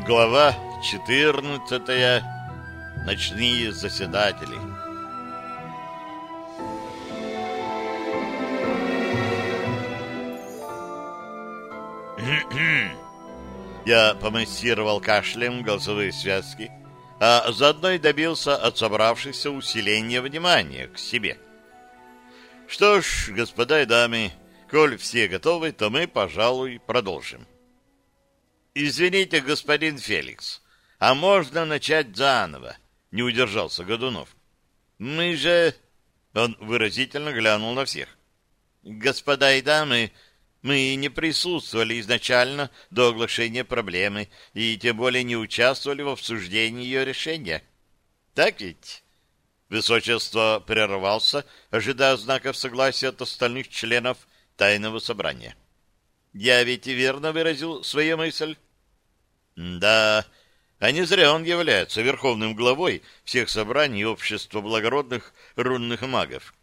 Глава 14. Ночные заседатели. Я помассировал кашлем голосовые связки, а заодно и добился от собравшихся усиления внимания к себе. Что ж, господа и дамы, коль все готовы, то мы, пожалуй, продолжим. Извините, господин Феликс, а можно начать заново? Не удержался Годунов. Мы же... Он выразительно глянул на всех. Господа и дамы, мы не присутствовали изначально до оглашения проблемы и тем более не участвовали в обсуждении ее решения. Так ведь? Высочество прервался, ожидая знаков согласия от остальных членов тайного собрания. Я ведь и верно выразил свою мысль? Да, а не зря он является верховным главой всех собраний общества благородных рунных магов.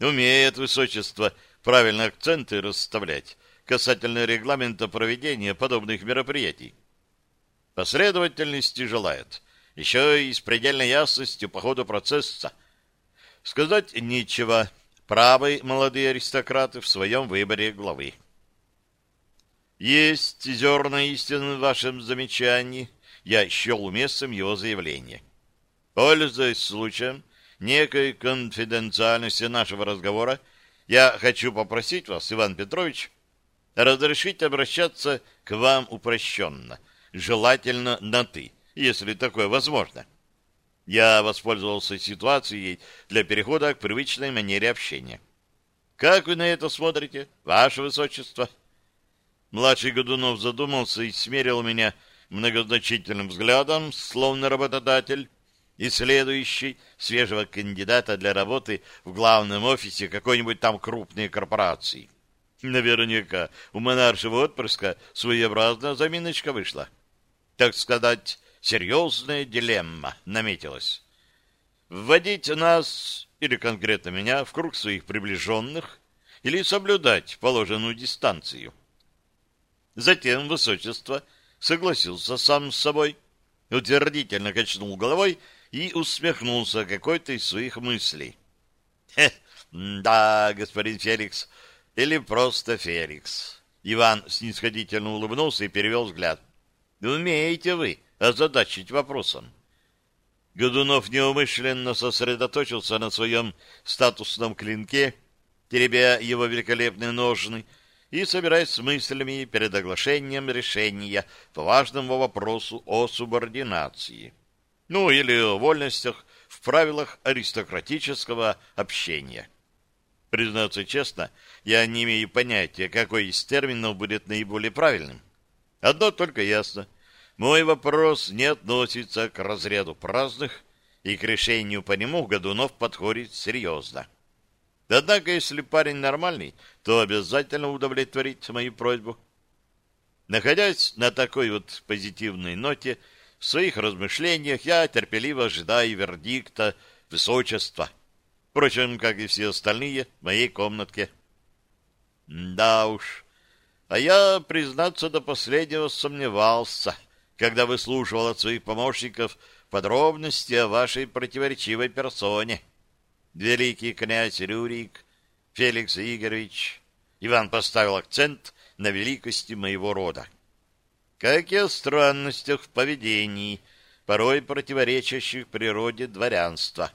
Умеет высочество правильно акценты расставлять касательно регламента проведения подобных мероприятий. Последовательности желает, еще и с предельной ясностью по ходу процесса. Сказать нечего, правы молодые аристократы в своем выборе главы. Есть зерна истины в вашем замечании. Я счел уместным его заявление. Пользуясь случаем некой конфиденциальности нашего разговора, я хочу попросить вас, Иван Петрович, разрешить обращаться к вам упрощенно, желательно на «ты», если такое возможно. Я воспользовался ситуацией для перехода к привычной манере общения. Как вы на это смотрите, ваше высочество? — Младший Годунов задумался и смерил меня многозначительным взглядом, словно работодатель, и следующий свежего кандидата для работы в главном офисе какой-нибудь там крупной корпорации. Наверняка у монаршего отпрыска своеобразная заминочка вышла. Так сказать, серьезная дилемма наметилась. Вводить нас, или конкретно меня, в круг своих приближенных, или соблюдать положенную дистанцию. Затем высочество согласился сам с собой, утвердительно качнул головой и усмехнулся какой-то из своих мыслей. «Хе, да, господин Феликс, или просто Феликс». Иван снисходительно улыбнулся и перевел взгляд. «Умеете вы озадачить вопросом?» Годунов неумышленно сосредоточился на своем статусном клинке, теребя его великолепные ножны, и собираясь с мыслями перед оглашением решения по важному вопросу о субординации. Ну, или о вольностях в правилах аристократического общения. Признаться честно, я не имею понятия, какой из терминов будет наиболее правильным. Одно только ясно. Мой вопрос не относится к разряду праздных, и к решению по нему Годунов подходит серьезно. Однако, если парень нормальный, то обязательно удовлетворит мою просьбу. Находясь на такой вот позитивной ноте, в своих размышлениях я терпеливо ожидаю вердикта высочества. Впрочем, как и все остальные в моей комнатке. Да уж, а я, признаться, до последнего сомневался, когда выслушивал от своих помощников подробности о вашей противоречивой персоне великий князь Рюрик, Феликс Игоревич. Иван поставил акцент на великости моего рода. Как и о странностях в поведении, порой противоречащих природе дворянства,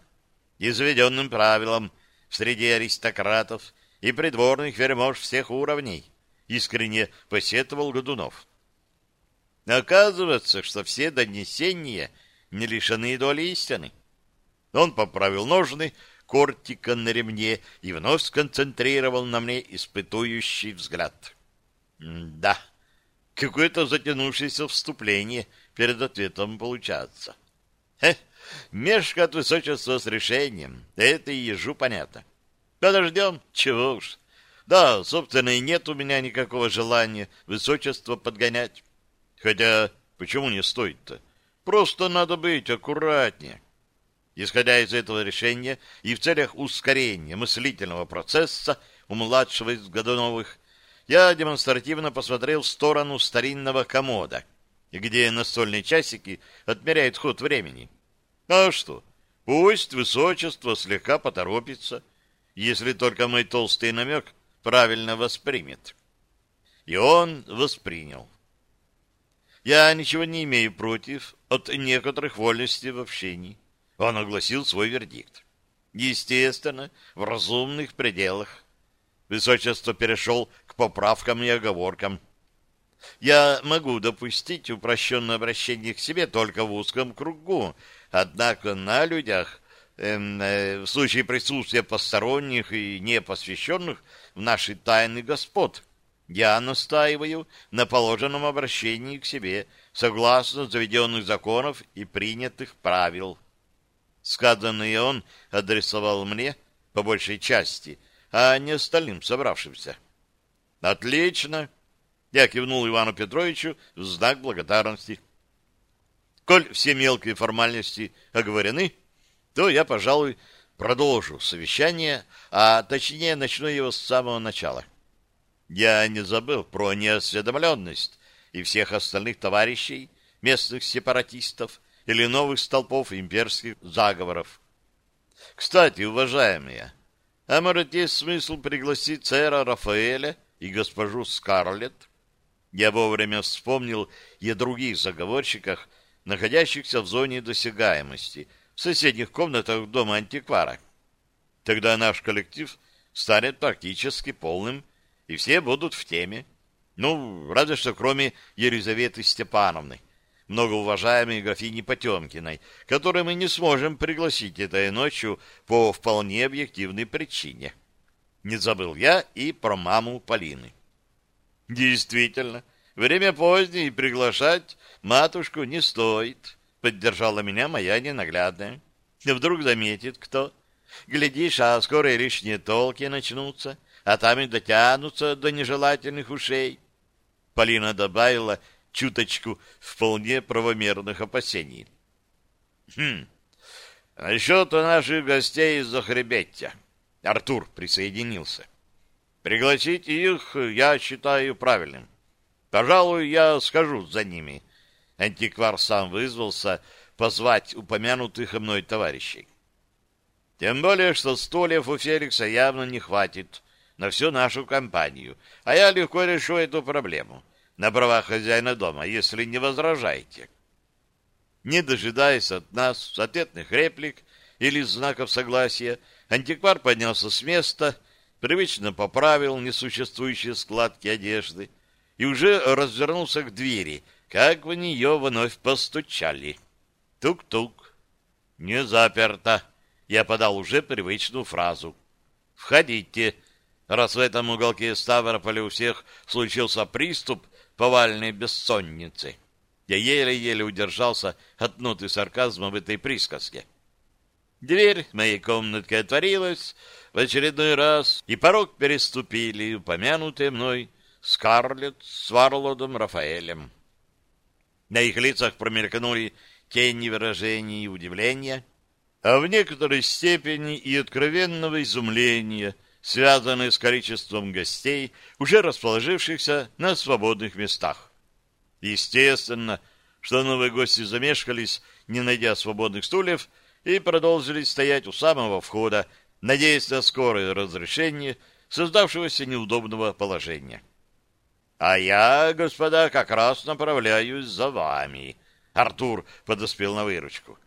и заведенным правилам среди аристократов и придворных вермож всех уровней, искренне посетовал Годунов. Оказывается, что все донесения не лишены доли истины. Он поправил ножны, кортика на ремне и вновь сконцентрировал на мне испытующий взгляд. да, какое-то затянувшееся вступление перед ответом получается. Хе, мешка от высочества с решением, это и ежу понятно. Подождем, чего уж. Да, собственно, и нет у меня никакого желания высочество подгонять. Хотя, почему не стоит-то? Просто надо быть аккуратнее. Исходя из этого решения и в целях ускорения мыслительного процесса у младшего из Годуновых, я демонстративно посмотрел в сторону старинного комода, где настольные часики отмеряют ход времени. А что? Пусть высочество слегка поторопится, если только мой толстый намек правильно воспримет. И он воспринял. Я ничего не имею против от некоторых вольностей в общении. Он огласил свой вердикт. Естественно, в разумных пределах. Высочество перешел к поправкам и оговоркам. Я могу допустить упрощенное обращение к себе только в узком кругу, однако на людях, эм, э, в случае присутствия посторонних и непосвященных в наши тайны господ, я настаиваю на положенном обращении к себе, согласно заведенных законов и принятых правил. Сказанное он адресовал мне, по большей части, а не остальным собравшимся. «Отлично!» Я кивнул Ивану Петровичу в знак благодарности. Коль все мелкие формальности оговорены, то я, пожалуй, продолжу совещание, а точнее начну его с самого начала. Я не забыл про неосведомленность и всех остальных товарищей, местных сепаратистов или новых столпов имперских заговоров. Кстати, уважаемые, а может есть смысл пригласить сэра Рафаэля и госпожу Скарлетт? Я вовремя вспомнил и о других заговорщиках, находящихся в зоне досягаемости, в соседних комнатах дома антиквара. Тогда наш коллектив станет практически полным, и все будут в теме. Ну, разве что кроме Елизаветы Степановны, многоуважаемой графини Потемкиной, которую мы не сможем пригласить этой ночью по вполне объективной причине. Не забыл я и про маму Полины. Действительно, время позднее и приглашать матушку не стоит, поддержала меня моя ненаглядная. Вдруг заметит кто. Глядишь, а скоро и лишние толки начнутся, а там и дотянутся до нежелательных ушей. Полина добавила чуточку вполне правомерных опасений. Хм, насчет наших гостей из Захребеття. Артур присоединился. — Пригласить их я считаю правильным. Пожалуй, я скажу за ними. Антиквар сам вызвался позвать упомянутых мной товарищей. Тем более, что стульев у Феликса явно не хватит на всю нашу компанию, а я легко решу эту проблему на правах хозяина дома, если не возражаете. Не дожидаясь от нас ответных реплик или знаков согласия, антиквар поднялся с места привычно поправил несуществующие складки одежды и уже развернулся к двери, как в нее вновь постучали. Тук-тук. Не заперто. Я подал уже привычную фразу. «Входите». Раз в этом уголке Ставрополя у всех случился приступ повальной бессонницы. Я еле-еле удержался от ноты сарказма в этой присказке. Дверь моей комнатки отворилась, в очередной раз, и порог переступили упомянутые мной Скарлетт с Варлодом Рафаэлем. На их лицах промелькнули тени выражений удивления, а в некоторой степени и откровенного изумления, связанные с количеством гостей, уже расположившихся на свободных местах. Естественно, что новые гости замешкались, не найдя свободных стульев, и продолжили стоять у самого входа, надеясь на скорое разрешение создавшегося неудобного положения. «А я, господа, как раз направляюсь за вами». Артур подоспел на выручку.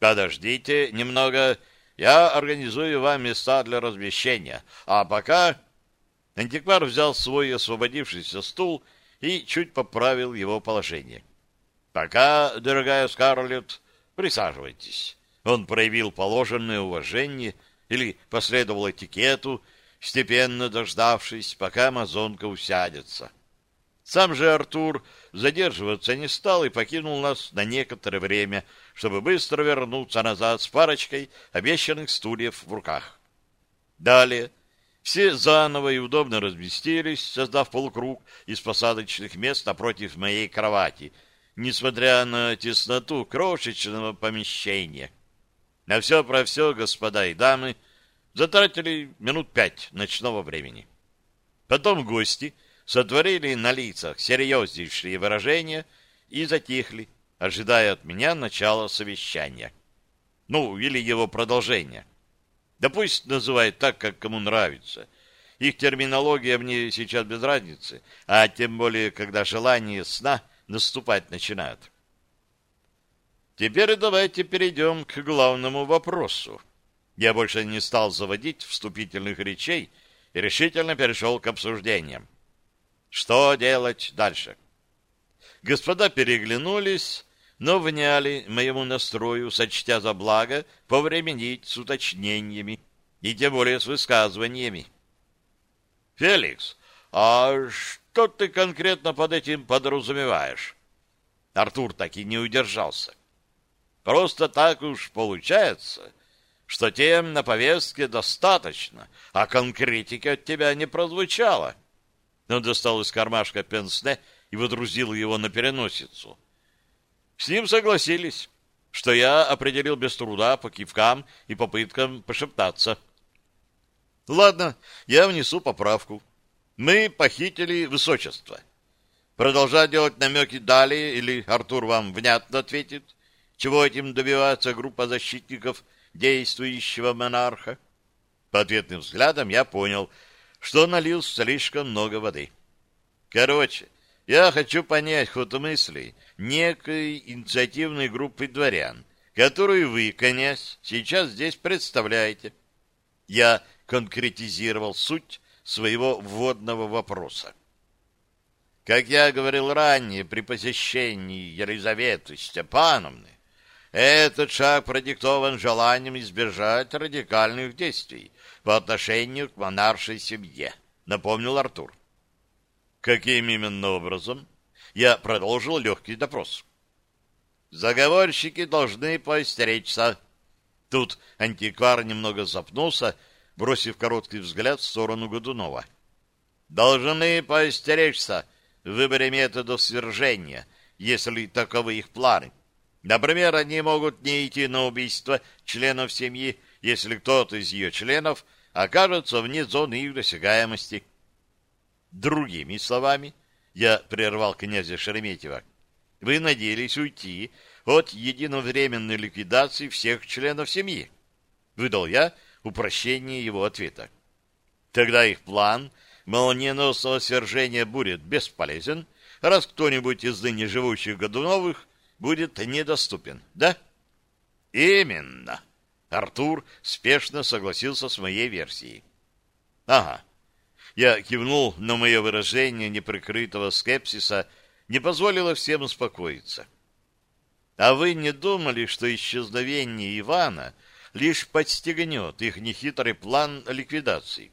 «Подождите немного, я организую вам места для размещения. А пока...» Антиквар взял свой освободившийся стул и чуть поправил его положение. «Пока, дорогая Скарлетт, присаживайтесь». Он проявил положенное уважение или последовал этикету, степенно дождавшись, пока амазонка усядется. Сам же Артур задерживаться не стал и покинул нас на некоторое время, чтобы быстро вернуться назад с парочкой обещанных стульев в руках. Далее все заново и удобно разместились, создав полукруг из посадочных мест напротив моей кровати, несмотря на тесноту крошечного помещения — на все про все, господа и дамы, затратили минут пять ночного времени. Потом гости сотворили на лицах серьезнейшие выражения и затихли, ожидая от меня начала совещания. Ну, или его продолжения. Да пусть называют так, как кому нравится. Их терминология мне сейчас без разницы, а тем более, когда желание сна наступать начинает. Теперь давайте перейдем к главному вопросу. Я больше не стал заводить вступительных речей и решительно перешел к обсуждениям. Что делать дальше? Господа переглянулись, но вняли моему настрою, сочтя за благо повременить с уточнениями и тем более с высказываниями. «Феликс, а что ты конкретно под этим подразумеваешь?» Артур так и не удержался. «Просто так уж получается, что тем на повестке достаточно, а конкретики от тебя не прозвучало». Он достал из кармашка пенсне и водрузил его на переносицу. С ним согласились, что я определил без труда по кивкам и попыткам пошептаться. Ладно, я внесу поправку. Мы похитили высочество. Продолжать делать намеки далее, или Артур вам внятно ответит, чего этим добивается группа защитников действующего монарха? По ответным взглядам я понял, что налил слишком много воды. Короче, я хочу понять ход мыслей некой инициативной группы дворян, которую вы, князь, сейчас здесь представляете. Я конкретизировал суть своего вводного вопроса. Как я говорил ранее при посещении Елизаветы Степановны, этот шаг продиктован желанием избежать радикальных действий по отношению к монаршей семье, напомнил Артур. Каким именно образом? Я продолжил легкий допрос. Заговорщики должны поостеречься. Тут антиквар немного запнулся, бросив короткий взгляд в сторону Годунова. Должны поостеречься в выборе методов свержения, если таковы их планы. Например, они могут не идти на убийство членов семьи, если кто-то из ее членов окажется вне зоны их досягаемости. Другими словами, я прервал князя Шереметьева, вы надеялись уйти от единовременной ликвидации всех членов семьи. Выдал я упрощение его ответа. Тогда их план молниеносного свержения будет бесполезен, раз кто-нибудь из ныне живущих Годуновых будет недоступен, да? Именно. Артур спешно согласился с моей версией. Ага, я кивнул, но мое выражение неприкрытого скепсиса не позволило всем успокоиться. А вы не думали, что исчезновение Ивана лишь подстегнет их нехитрый план ликвидации?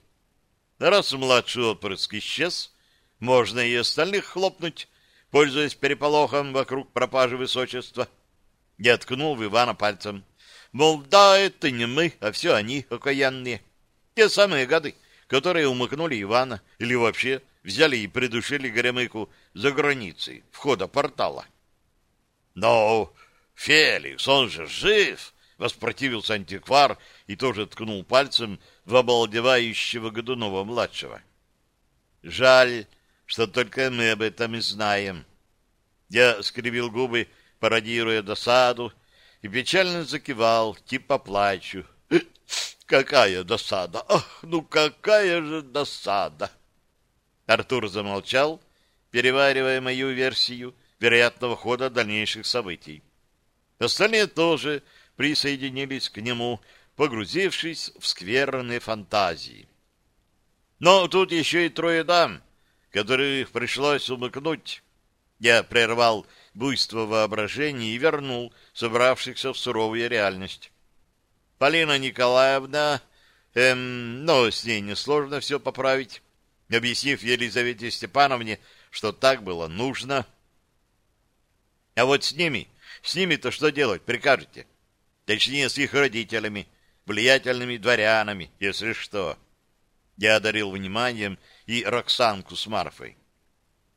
Раз младший отпрыск исчез, можно и остальных хлопнуть, пользуясь переполохом вокруг пропажи высочества. Я ткнул в Ивана пальцем. Мол, да, это не мы, а все они окаянные. Те самые гады, которые умыкнули Ивана или вообще взяли и придушили Горемыку за границей входа портала. Но Феликс, он же жив! Воспротивился антиквар и тоже ткнул пальцем в обалдевающего Годунова-младшего. Жаль, что только мы об этом и знаем. Я скривил губы, пародируя досаду, и печально закивал, типа плачу. Какая досада! Ах, ну какая же досада! Артур замолчал, переваривая мою версию вероятного хода дальнейших событий. Остальные тоже присоединились к нему, погрузившись в скверные фантазии. Но тут еще и трое дам, которых пришлось умыкнуть. Я прервал буйство воображения и вернул собравшихся в суровую реальность. Полина Николаевна, эм, но с ней несложно все поправить, объяснив Елизавете Степановне, что так было нужно. А вот с ними, с ними-то что делать прикажете? Точнее, с их родителями, влиятельными дворянами, если что. Я одарил вниманием и Роксанку с Марфой.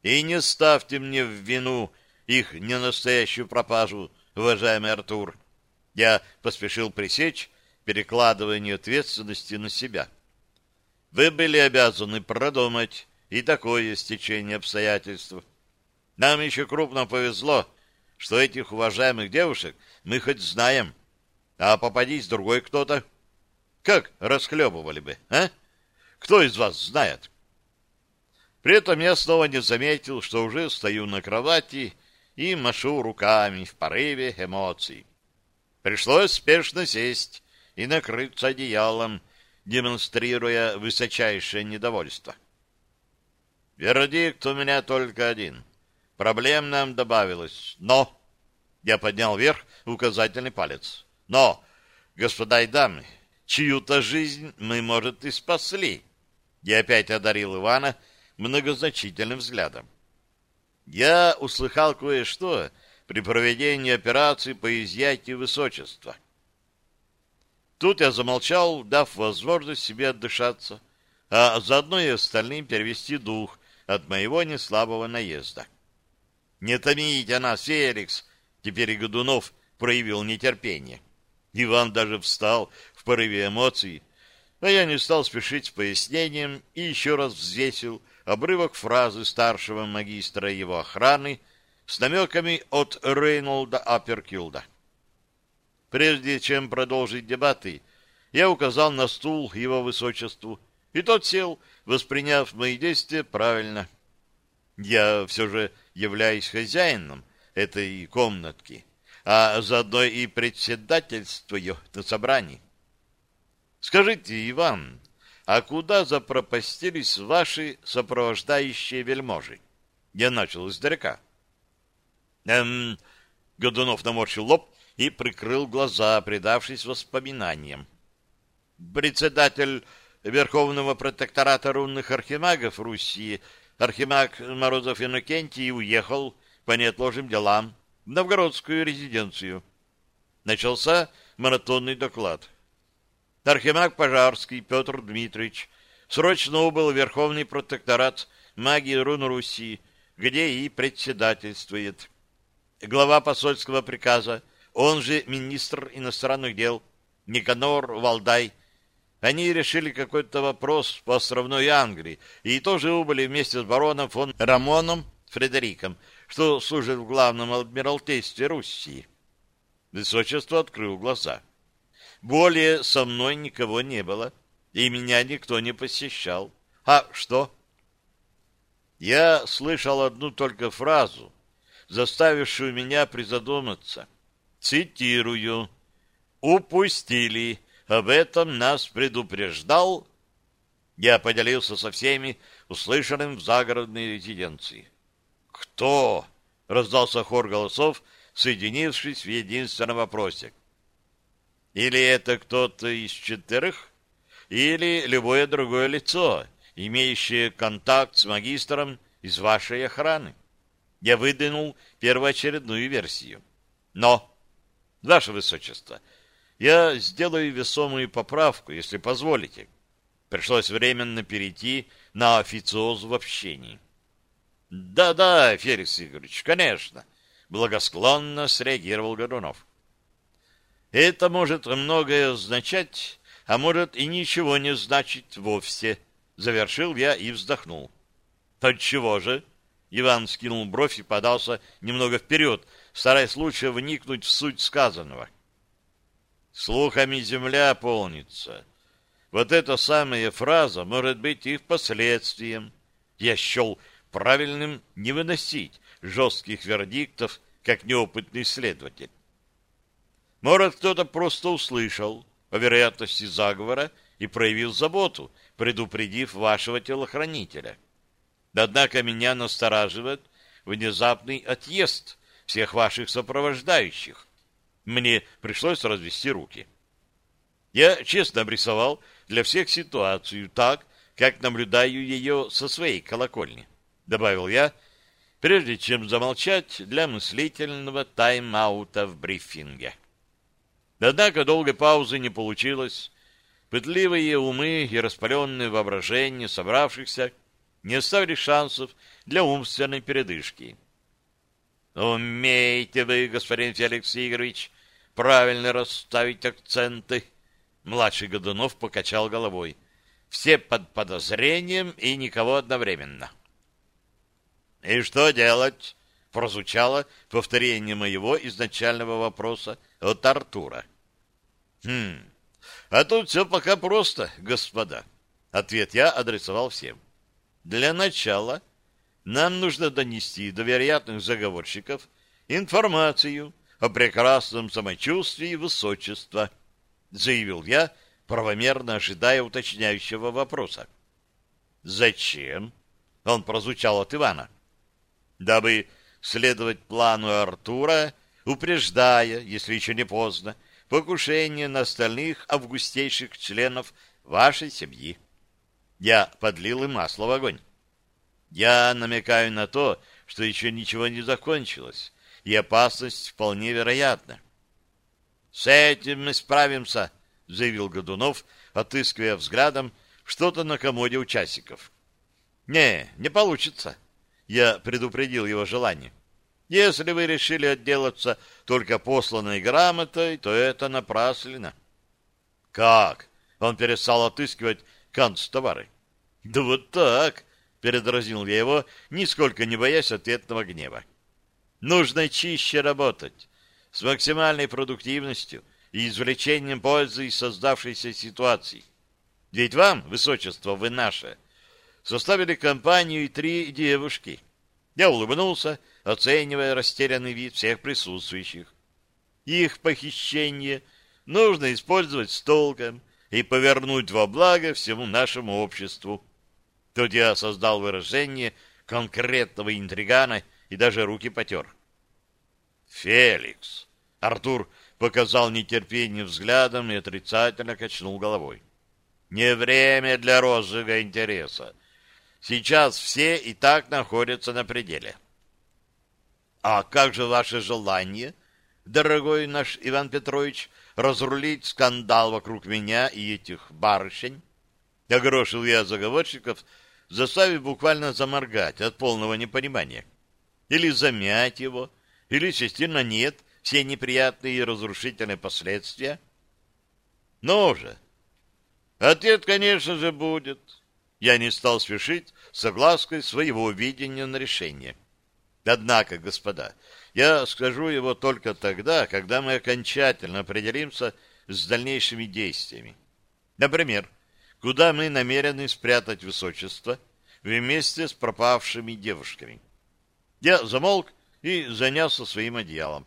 И не ставьте мне в вину их ненастоящую пропажу, уважаемый Артур. Я поспешил пресечь перекладывание ответственности на себя. Вы были обязаны продумать и такое стечение обстоятельств. Нам еще крупно повезло, что этих уважаемых девушек мы хоть знаем, а попадись другой кто-то. Как расхлебывали бы, а? Кто из вас знает? При этом я снова не заметил, что уже стою на кровати и машу руками в порыве эмоций. Пришлось спешно сесть и накрыться одеялом, демонстрируя высочайшее недовольство. Вердикт у меня только один. Проблем нам добавилось. Но... Я поднял вверх указательный палец. Но, господа и дамы, чью-то жизнь мы, может, и спасли. Я опять одарил Ивана многозначительным взглядом. Я услыхал кое-что при проведении операции по изъятию высочества. Тут я замолчал, дав возможность себе отдышаться, а заодно и остальным перевести дух от моего неслабого наезда. «Не томите нас, Феликс!» Теперь и Годунов проявил нетерпение. Иван даже встал в порыве эмоций, а я не стал спешить с пояснением и еще раз взвесил обрывок фразы старшего магистра его охраны с намеками от Рейнолда Аперкилда. Прежде чем продолжить дебаты, я указал на стул его высочеству, и тот сел, восприняв мои действия правильно. Я все же являюсь хозяином этой комнатки, а заодно и председательствую на собрании. Скажите, Иван, а куда запропастились ваши сопровождающие вельможи? Я начал издалека. Эм, Годунов наморщил лоб и прикрыл глаза, предавшись воспоминаниям. Председатель Верховного протектората рунных архимагов Руси, архимаг Морозов Иннокентий, уехал по неотложным делам в новгородскую резиденцию. Начался маратонный доклад. Архимаг Пожарский Петр Дмитриевич срочно убыл в Верховный протекторат магии рун Руси, где и председательствует. Глава посольского приказа, он же министр иностранных дел, Никанор Валдай, они решили какой-то вопрос по островной Англии и тоже убыли вместе с бароном фон Рамоном Фредериком, что служит в главном адмиралтействе Руси. Высочество открыл глаза. Более со мной никого не было, и меня никто не посещал. А что? Я слышал одну только фразу, заставившую меня призадуматься. Цитирую. «Упустили. Об этом нас предупреждал...» Я поделился со всеми услышанным в загородной резиденции. «Кто?» — раздался хор голосов, соединившись в единственном вопросе. «Или это кто-то из четырех, или любое другое лицо, имеющее контакт с магистром из вашей охраны». Я выдвинул первоочередную версию. Но, ваше высочество, я сделаю весомую поправку, если позволите. Пришлось временно перейти на официоз в общении. Да-да, Феликс Игоревич, конечно, благосклонно среагировал Годунов. Это может многое означать, а может и ничего не значить вовсе, завершил я и вздохнул. То чего же? Иван скинул бровь и подался немного вперед, стараясь лучше вникнуть в суть сказанного. Слухами земля полнится. Вот эта самая фраза может быть их последствием. Я счел правильным не выносить жестких вердиктов, как неопытный следователь. Может, кто-то просто услышал о вероятности заговора и проявил заботу, предупредив вашего телохранителя. Однако меня настораживает внезапный отъезд всех ваших сопровождающих. Мне пришлось развести руки. Я честно обрисовал для всех ситуацию так, как наблюдаю ее со своей колокольни добавил я, прежде чем замолчать для мыслительного тайм-аута в брифинге. Однако долгой паузы не получилось. Пытливые умы и распаленное воображение собравшихся не оставили шансов для умственной передышки. «Умеете вы, господин Феликс Игоревич, правильно расставить акценты?» Младший Годунов покачал головой. «Все под подозрением и никого одновременно». «И что делать?» прозвучало повторение моего изначального вопроса от Артура. Хм, а тут все пока просто, господа. Ответ я адресовал всем. Для начала нам нужно донести до вероятных заговорщиков информацию о прекрасном самочувствии высочества, заявил я, правомерно ожидая уточняющего вопроса. Зачем? Он прозвучал от Ивана. Дабы следовать плану Артура, упреждая, если еще не поздно, покушение на остальных августейших членов вашей семьи. Я подлил им масло в огонь. Я намекаю на то, что еще ничего не закончилось, и опасность вполне вероятна. — С этим мы справимся, — заявил Годунов, отыскивая взглядом что-то на комоде у часиков. — Не, не получится. Я предупредил его желание. Если вы решили отделаться только посланной грамотой, то это напрасленно. — Как? Он перестал отыскивать канцтовары. — Да вот так, — передразнил я его, нисколько не боясь ответного гнева. — Нужно чище работать, с максимальной продуктивностью и извлечением пользы из создавшейся ситуации. Ведь вам, высочество, вы наше, составили компанию и три девушки. Я улыбнулся, — оценивая растерянный вид всех присутствующих. Их похищение нужно использовать с толком и повернуть во благо всему нашему обществу. Тут я создал выражение конкретного интригана и даже руки потер. «Феликс!» Артур показал нетерпение взглядом и отрицательно качнул головой. «Не время для розыга интереса. Сейчас все и так находятся на пределе. А как же ваше желание, дорогой наш Иван Петрович, разрулить скандал вокруг меня и этих барышень? Огрошил я заговорщиков, заставив буквально заморгать от полного непонимания. Или замять его, или свести нет все неприятные и разрушительные последствия. Ну же! Ответ, конечно же, будет. Я не стал спешить с своего видения на решение. Однако, господа, я скажу его только тогда, когда мы окончательно определимся с дальнейшими действиями. Например, куда мы намерены спрятать высочество вместе с пропавшими девушками. Я замолк и занялся своим одеялом.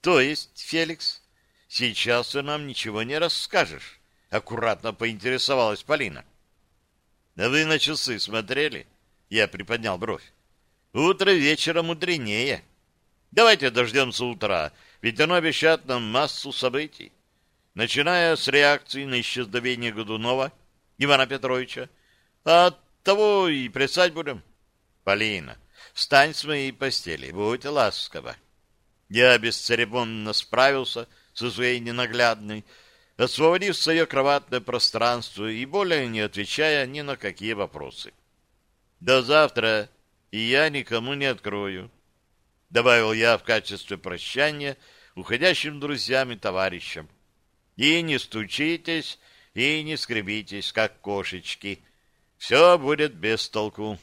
То есть, Феликс, сейчас ты нам ничего не расскажешь? Аккуратно поинтересовалась Полина. Да вы на часы смотрели? Я приподнял бровь. Утро вечера мудренее. Давайте дождемся утра, ведь оно обещает нам массу событий. Начиная с реакции на исчезновение Годунова, Ивана Петровича, а от того и плясать будем. Полина, встань с моей постели, будь ласкова. Я бесцеремонно справился со своей ненаглядной, освободив свое кроватное пространство и более не отвечая ни на какие вопросы. До завтра и я никому не открою. Добавил я в качестве прощания уходящим друзьям и товарищам. И не стучитесь, и не скребитесь, как кошечки. Все будет без толку.